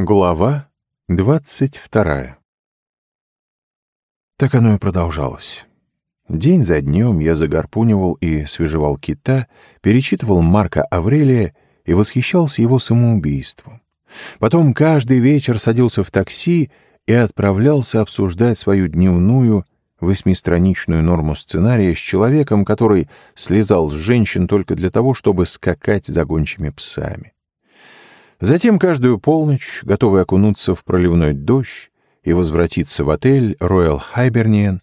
Глава двадцать вторая Так оно и продолжалось. День за днем я загорпунивал и свежевал кита, перечитывал Марка Аврелия и восхищался его самоубийством. Потом каждый вечер садился в такси и отправлялся обсуждать свою дневную восьмистраничную норму сценария с человеком, который слезал с женщин только для того, чтобы скакать за гончими псами. Затем каждую полночь, готовый окунуться в проливной дождь и возвратиться в отель Royal Hibernian,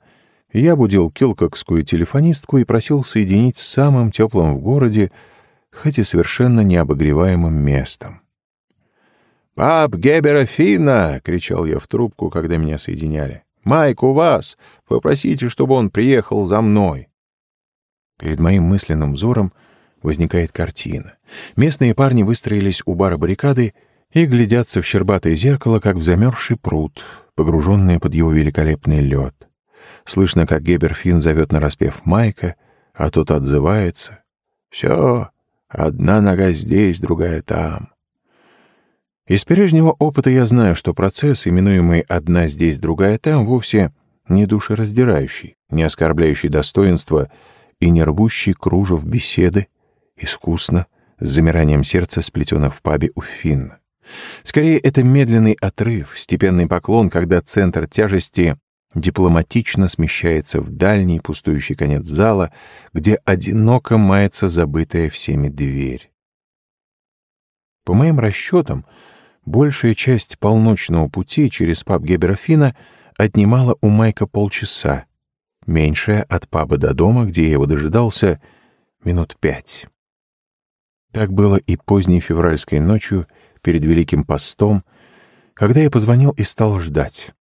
я будил килкокскую телефонистку и просил соединить с самым теплым в городе, хоть и совершенно необогреваемым местом. «Пап Гебера Финна!» — кричал я в трубку, когда меня соединяли. «Майк у вас! Попросите, чтобы он приехал за мной!» Перед моим мысленным взором — возникает картина. Местные парни выстроились у бара баррикады и глядятся в щербатое зеркало, как в замерзший пруд, погруженные под его великолепный лед. Слышно, как Геберфин зовет на распев Майка, а тот отзывается. «Все, одна нога здесь, другая там». Из прежнего опыта я знаю, что процесс, именуемый «одна здесь, другая там», вовсе не душераздирающий, не оскорбляющий достоинства и не рвущий кружев беседы, искусно, с замиранием сердца, сплетенных в пабе у Финна. Скорее, это медленный отрыв, степенный поклон, когда центр тяжести дипломатично смещается в дальний пустующий конец зала, где одиноко мается забытая всеми дверь. По моим расчетам, большая часть полночного пути через паб Геберафина отнимала у Майка полчаса, меньшая от паба до дома, где я его дожидался, минут пять. Так было и поздней февральской ночью перед Великим постом, когда я позвонил и стал ждать.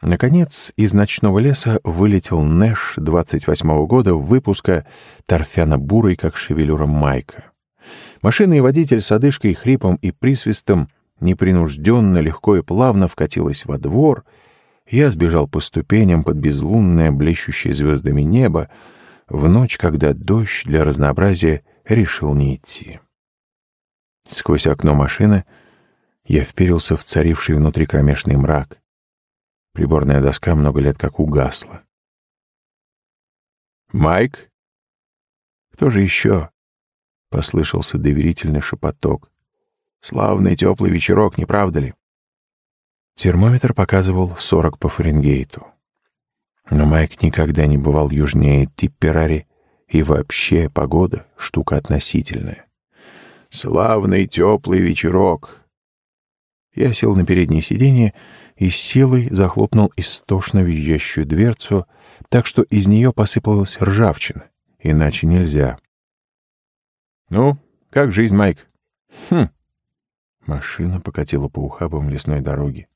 Наконец, из ночного леса вылетел Нэш 28-го года выпуска торфяно-бурый, как шевелюра Майка. Машина и водитель с одышкой, хрипом и присвистом непринужденно, легко и плавно вкатилась во двор. Я сбежал по ступеням под безлунное, блещущее звездами небо, в ночь, когда дождь для разнообразия решил не идти. Сквозь окно машины я вперился в царивший внутри кромешный мрак. Приборная доска много лет как угасла. «Майк?» «Кто же еще?» — послышался доверительный шепоток. «Славный теплый вечерок, не правда ли?» Термометр показывал 40 по Фаренгейту. Но Майк никогда не бывал южнее Типперари и вообще погода — штука относительная. Славный теплый вечерок. Я сел на переднее сиденье и с силой захлопнул истошно визжащую дверцу, так что из нее посыпалась ржавчина. Иначе нельзя. «Ну, как жизнь, Майк?» «Хм». Машина покатила по ухабам лесной дороги.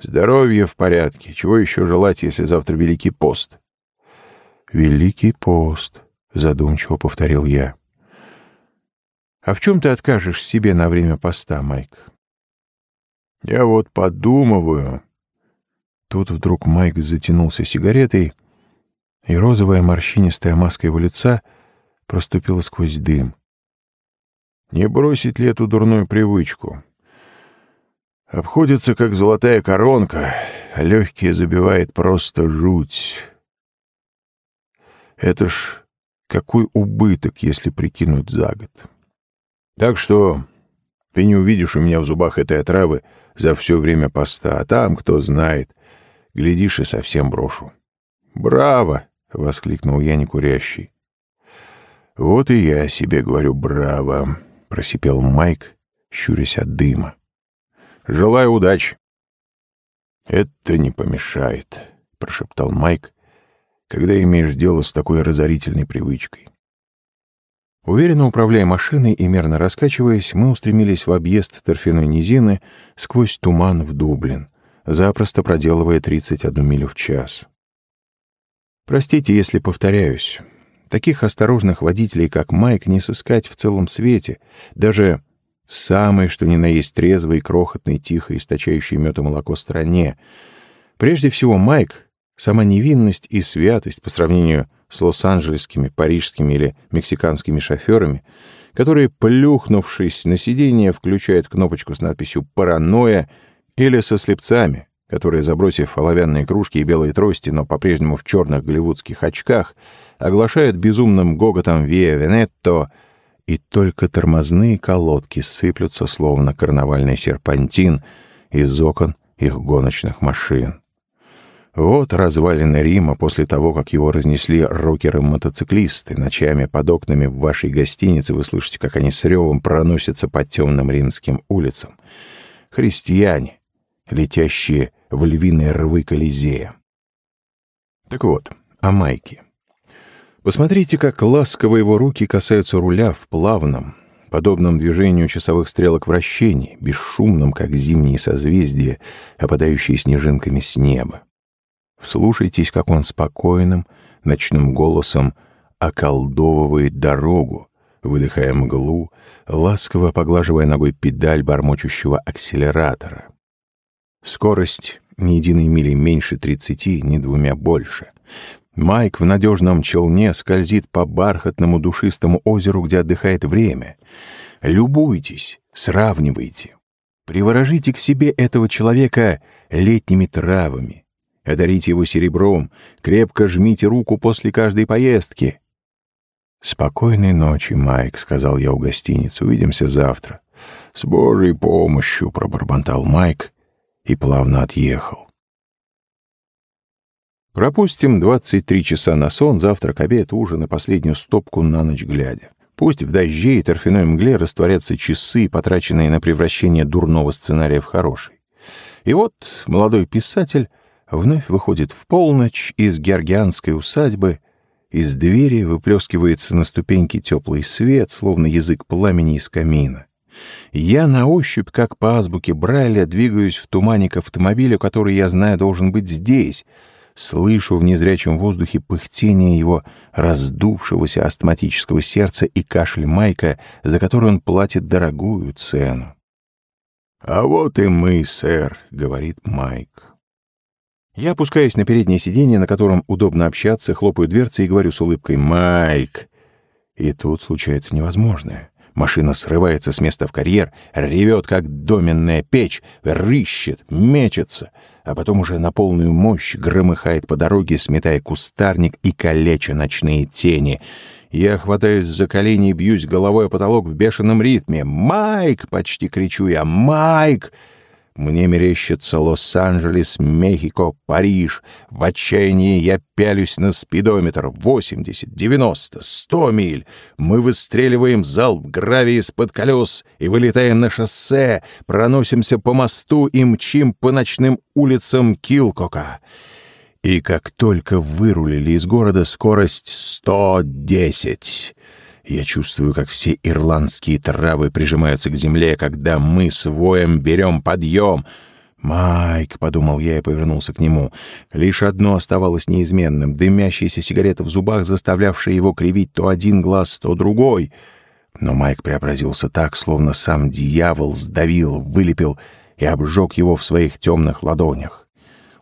«Здоровье в порядке. Чего еще желать, если завтра Великий пост?» «Великий пост», — задумчиво повторил я. «А в чем ты откажешь себе на время поста, Майк?» «Я вот подумываю...» Тут вдруг Майк затянулся сигаретой, и розовая морщинистая маска его лица проступила сквозь дым. «Не бросить ли эту дурную привычку?» Обходится, как золотая коронка, легкие забивает просто жуть. Это ж какой убыток, если прикинуть за год. Так что ты не увидишь у меня в зубах этой отравы за все время поста, а там, кто знает, глядишь и совсем брошу. «Браво!» — воскликнул я некурящий. «Вот и я себе говорю «браво!» — просипел Майк, щурясь от дыма. «Желаю удачи!» «Это не помешает», — прошептал Майк, когда имеешь дело с такой разорительной привычкой. Уверенно управляя машиной и мерно раскачиваясь, мы устремились в объезд торфяной низины сквозь туман в Дублин, запросто проделывая 31 милю в час. Простите, если повторяюсь. Таких осторожных водителей, как Майк, не сыскать в целом свете, даже в самой, что ни на есть трезвой, крохотной, тихо источающей мед и молоко стране. Прежде всего, Майк Сама невинность и святость по сравнению с лос-анджелесскими, парижскими или мексиканскими шоферами, который, плюхнувшись на сиденье, включает кнопочку с надписью «Паранойя» или со слепцами, которые, забросив оловянные кружки и белые трости, но по-прежнему в черных голливудских очках, оглашают безумным гоготом «Виа Венетто», и только тормозные колодки сыплются, словно карнавальный серпантин, из окон их гоночных машин. Вот развалины Рима после того, как его разнесли рокеры-мотоциклисты. Ночами под окнами в вашей гостинице вы слышите, как они с ревом проносятся по темным римским улицам. Христиане, летящие в львиные рвы Колизея. Так вот, о майке. Посмотрите, как ласково его руки касаются руля в плавном, подобном движению часовых стрелок вращений, бесшумном, как зимние созвездия, опадающие снежинками с неба. Вслушайтесь, как он спокойным, ночным голосом околдовывает дорогу, выдыхая мглу, ласково поглаживая ногой педаль бормочущего акселератора. Скорость ни единой мили меньше тридцати, ни двумя больше. Майк в надежном челне скользит по бархатному душистому озеру, где отдыхает время. Любуйтесь, сравнивайте. Приворожите к себе этого человека летними травами, одарите его серебром, крепко жмите руку после каждой поездки. «Спокойной ночи, Майк», — сказал я у гостиницы. «Увидимся завтра». «С Божьей помощью», — пробормотал Майк и плавно отъехал. Пропустим 23 часа на сон, завтрак, обед, ужин и последнюю стопку на ночь глядя. Пусть в дожде и торфяной мгле растворятся часы, потраченные на превращение дурного сценария в хороший. И вот молодой писатель вновь выходит в полночь из георгианской усадьбы, из двери выплескивается на ступеньки теплый свет, словно язык пламени из камина. Я на ощупь, как по азбуке Брайля, двигаюсь в тумане к автомобилю, который, я знаю, должен быть здесь. Слышу в незрячем воздухе пыхтение его раздувшегося астматического сердца и кашель Майка, за который он платит дорогую цену. «А вот и мы, сэр», — говорит Майк. Я опускаюсь на переднее сиденье, на котором удобно общаться, хлопаю дверцы и говорю с улыбкой «Майк!». И тут случается невозможное. Машина срывается с места в карьер, ревет, как доменная печь, рыщет, мечется, а потом уже на полную мощь громыхает по дороге, сметая кустарник и калеча ночные тени. Я хватаюсь за колени и бьюсь головой о потолок в бешеном ритме. «Майк!» — почти кричу я. «Майк!» Мне мерещится Лос-Анджелес, Мехико, Париж. В отчаянии я пялюсь на спидометр. 80, 90, 100 миль. Мы выстреливаем залп гравия из-под колес и вылетаем на шоссе, проносимся по мосту и мчим по ночным улицам Килкока. И как только вырулили из города, скорость 110. Я чувствую, как все ирландские травы прижимаются к земле, когда мы с воем берем подъем. «Майк», — подумал я и повернулся к нему. Лишь одно оставалось неизменным — дымящаяся сигарета в зубах, заставлявшая его кривить то один глаз, то другой. Но Майк преобразился так, словно сам дьявол сдавил, вылепил и обжег его в своих темных ладонях.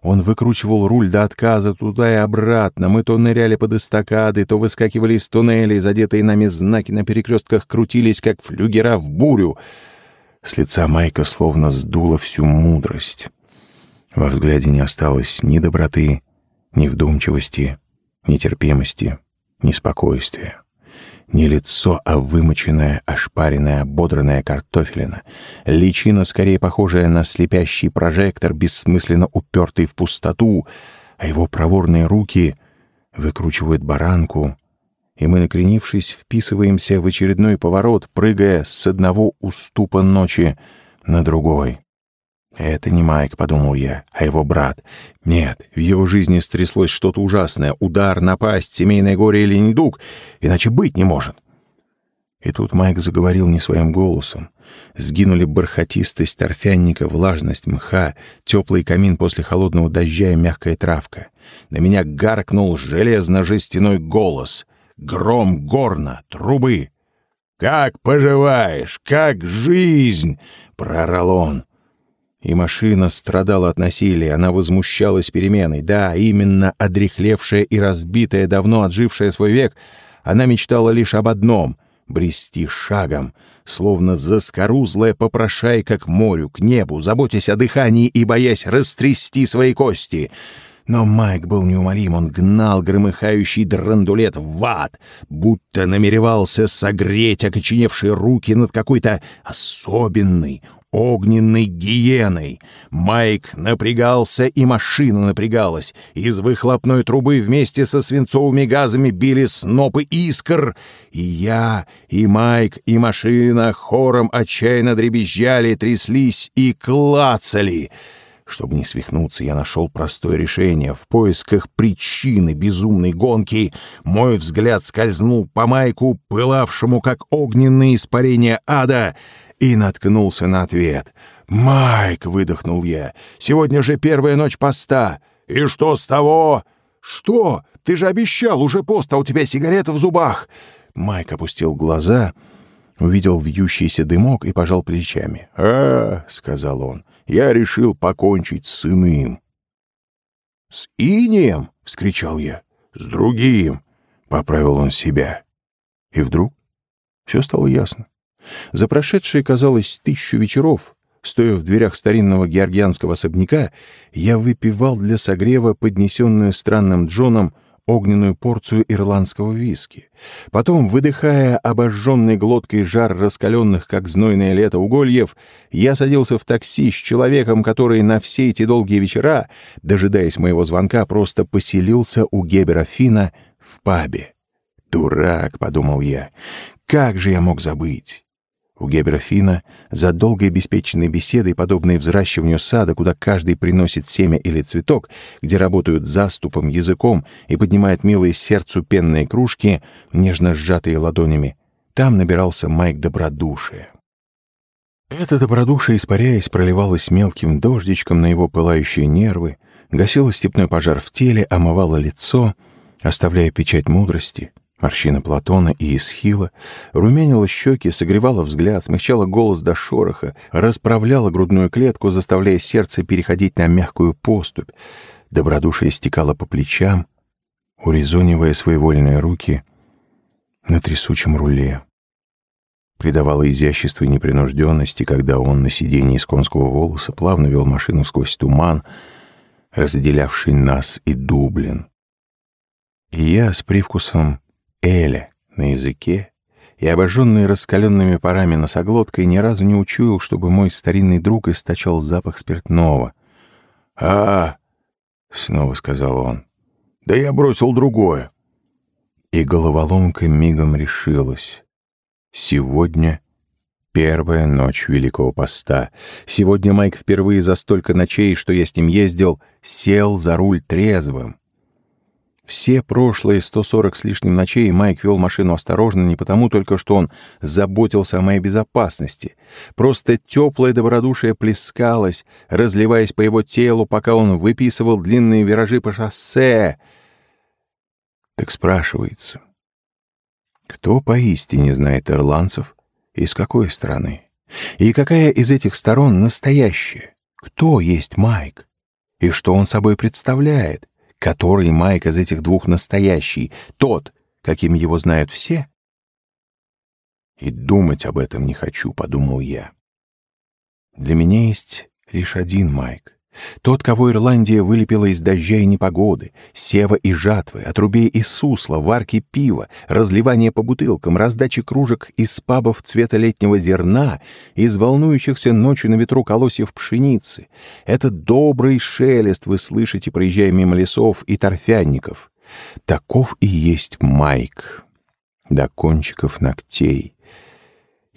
Он выкручивал руль до отказа туда и обратно. Мы то ныряли под эстакады, то выскакивали из туннелей. Задетые нами знаки на перекрестках крутились, как флюгера в бурю. С лица Майка словно сдуло всю мудрость. Во взгляде не осталось ни доброты, ни вдумчивости, ни терпимости, ни спокойствия. Не лицо, а вымоченная, ошпаренная, ободранная картофелина. Личина, скорее похожая на слепящий прожектор, бессмысленно упертый в пустоту, а его проворные руки выкручивают баранку, и мы, накренившись, вписываемся в очередной поворот, прыгая с одного уступа ночи на другой. «Это не Майк», — подумал я, — «а его брат. Нет, в его жизни стряслось что-то ужасное. Удар, напасть, семейное горе или недуг. Иначе быть не может». И тут Майк заговорил не своим голосом. Сгинули бархатистость торфянника, влажность мха, теплый камин после холодного дождя и мягкая травка. На меня гаркнул железно-жестяной голос. Гром горна, трубы. «Как поживаешь? Как жизнь?» — прорал он. И машина страдала от насилия, она возмущалась переменой. Да, именно одрехлевшая и разбитая, давно отжившая свой век, она мечтала лишь об одном — брести шагом, словно заскорузлая попрошайка к морю, к небу, заботясь о дыхании и боясь растрясти свои кости. Но Майк был неумолим, он гнал громыхающий драндулет в ад, будто намеревался согреть окоченевшие руки над какой-то особенной, огненной гиеной. Майк напрягался, и машина напрягалась. Из выхлопной трубы вместе со свинцовыми газами били снопы искр. И я, и Майк, и машина хором отчаянно дребезжали, тряслись и клацали. Чтобы не свихнуться, я нашел простое решение. В поисках причины безумной гонки мой взгляд скользнул по майку, пылавшему, как огненные испарения ада, и наткнулся на ответ. «Майк!» — выдохнул я. «Сегодня же первая ночь поста!» «И что с того?» «Что? Ты же обещал уже пост, а у тебя сигарета в зубах!» Майк опустил глаза, увидел вьющийся дымок и пожал плечами. «А, — сказал он, — я решил покончить с иным». «С инием?» — вскричал я. «С другим!» — поправил он себя. И вдруг все стало ясно. За прошедшие, казалось, тысячу вечеров, стоя в дверях старинного георгианского особняка, я выпивал для согрева поднесенную странным Джоном огненную порцию ирландского виски. Потом, выдыхая обожженной глоткой жар раскаленных, как знойное лето, угольев, я садился в такси с человеком, который на все эти долгие вечера, дожидаясь моего звонка, просто поселился у Гебера Фина в пабе. «Дурак», — подумал я, — «как же я мог забыть?» У Гебера за долгой беспечной беседой, подобной взращиванию сада, куда каждый приносит семя или цветок, где работают заступом, языком и поднимают милые сердцу пенные кружки, нежно сжатые ладонями, там набирался Майк добродушия. Это добродушие, испаряясь, проливалось мелким дождичком на его пылающие нервы, гасило степной пожар в теле, омывало лицо, оставляя печать мудрости — Морщина Платона и Исхила румянила щеки, согревала взгляд, смягчала голос до шороха, расправляла грудную клетку, заставляя сердце переходить на мягкую поступь. Добродушие стекало по плечам, урезонивая своевольные руки на трясучем руле. Придавало изящество и непринужденности, когда он на сиденье из конского волоса плавно вел машину сквозь туман, разделявший нас и Дублин. И я с привкусом Эля на языке и, обожженный раскаленными парами носоглоткой, ни разу не учуял, чтобы мой старинный друг источал запах спиртного. «А, — снова сказал он, — да я бросил другое». И головоломка мигом решилась. Сегодня первая ночь Великого Поста. Сегодня Майк впервые за столько ночей, что я с ним ездил, сел за руль трезвым. Все прошлые 140 с лишним ночей Майк вел машину осторожно не потому только, что он заботился о моей безопасности. Просто теплое добродушие плескалось, разливаясь по его телу, пока он выписывал длинные виражи по шоссе. Так спрашивается, кто поистине знает ирландцев и с какой стороны? И какая из этих сторон настоящая? Кто есть Майк? И что он собой представляет? Который Майк из этих двух настоящий? Тот, каким его знают все? И думать об этом не хочу, подумал я. Для меня есть лишь один Майк. Тот, кого Ирландия вылепила из дождя и непогоды, сева и жатвы, отрубей и сусла, варки пива, разливания по бутылкам, раздачи кружек из пабов цвета летнего зерна, из волнующихся ночью на ветру колосьев пшеницы. Этот добрый шелест вы слышите, проезжая мимо лесов и торфянников. Таков и есть Майк. До кончиков ногтей.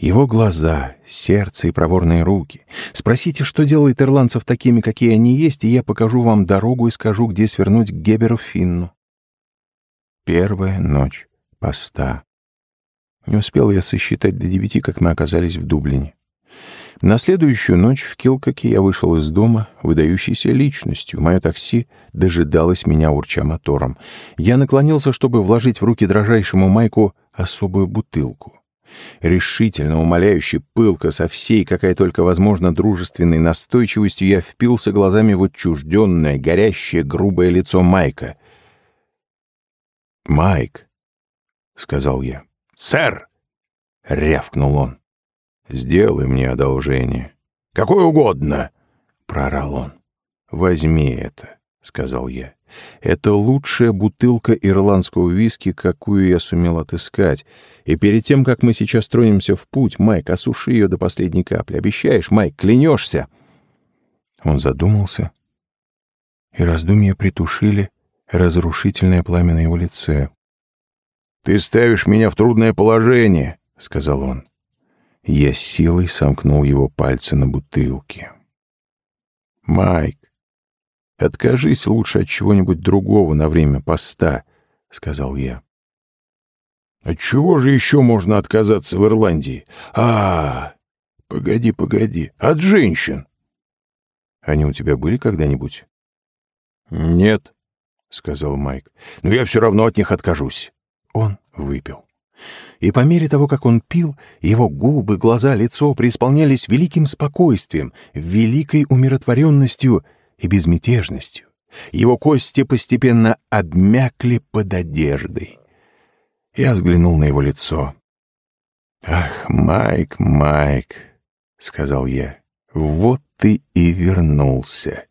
Его глаза, сердце и проворные руки. Спросите, что делает ирландцев такими, какие они есть, и я покажу вам дорогу и скажу, где свернуть к Геберу Финну. Первая ночь поста. Не успел я сосчитать до девяти, как мы оказались в Дублине. На следующую ночь в Килкоке я вышел из дома, выдающейся личностью. Мое такси дожидалось меня, урча мотором. Я наклонился, чтобы вложить в руки дрожайшему Майку особую бутылку решительно, умоляюще, пылко, со всей, какая только возможно, дружественной настойчивостью, я впился глазами в отчужденное, горящее, грубое лицо Майка. «Майк», — сказал я. «Сэр!» — рявкнул он. «Сделай мне одолжение». «Какое угодно!» — прорал он. «Возьми это», — сказал я. «Это лучшая бутылка ирландского виски, какую я сумел отыскать. И перед тем, как мы сейчас тронемся в путь, Майк, осуши ее до последней капли. Обещаешь, Майк, клянешься?» Он задумался, и раздумья притушили разрушительное пламя на его лице. «Ты ставишь меня в трудное положение», — сказал он. Я силой сомкнул его пальцы на бутылке. «Майк, откажись лучше от чего-нибудь другого на время поста», — сказал я. «От чего же еще можно отказаться в Ирландии? А, погоди, погоди, от женщин!» «Они у тебя были когда-нибудь?» «Нет», — сказал Майк, — «но я все равно от них откажусь». Он выпил. И по мере того, как он пил, его губы, глаза, лицо преисполнялись великим спокойствием, великой умиротворенностью и безмятежностью. Его кости постепенно обмякли под одеждой. Я взглянул на его лицо. «Ах, Майк, Майк», — сказал я, — «вот ты и вернулся».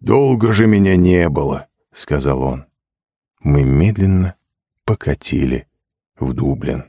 «Долго же меня не было», — сказал он. Мы медленно покатили в Дублин.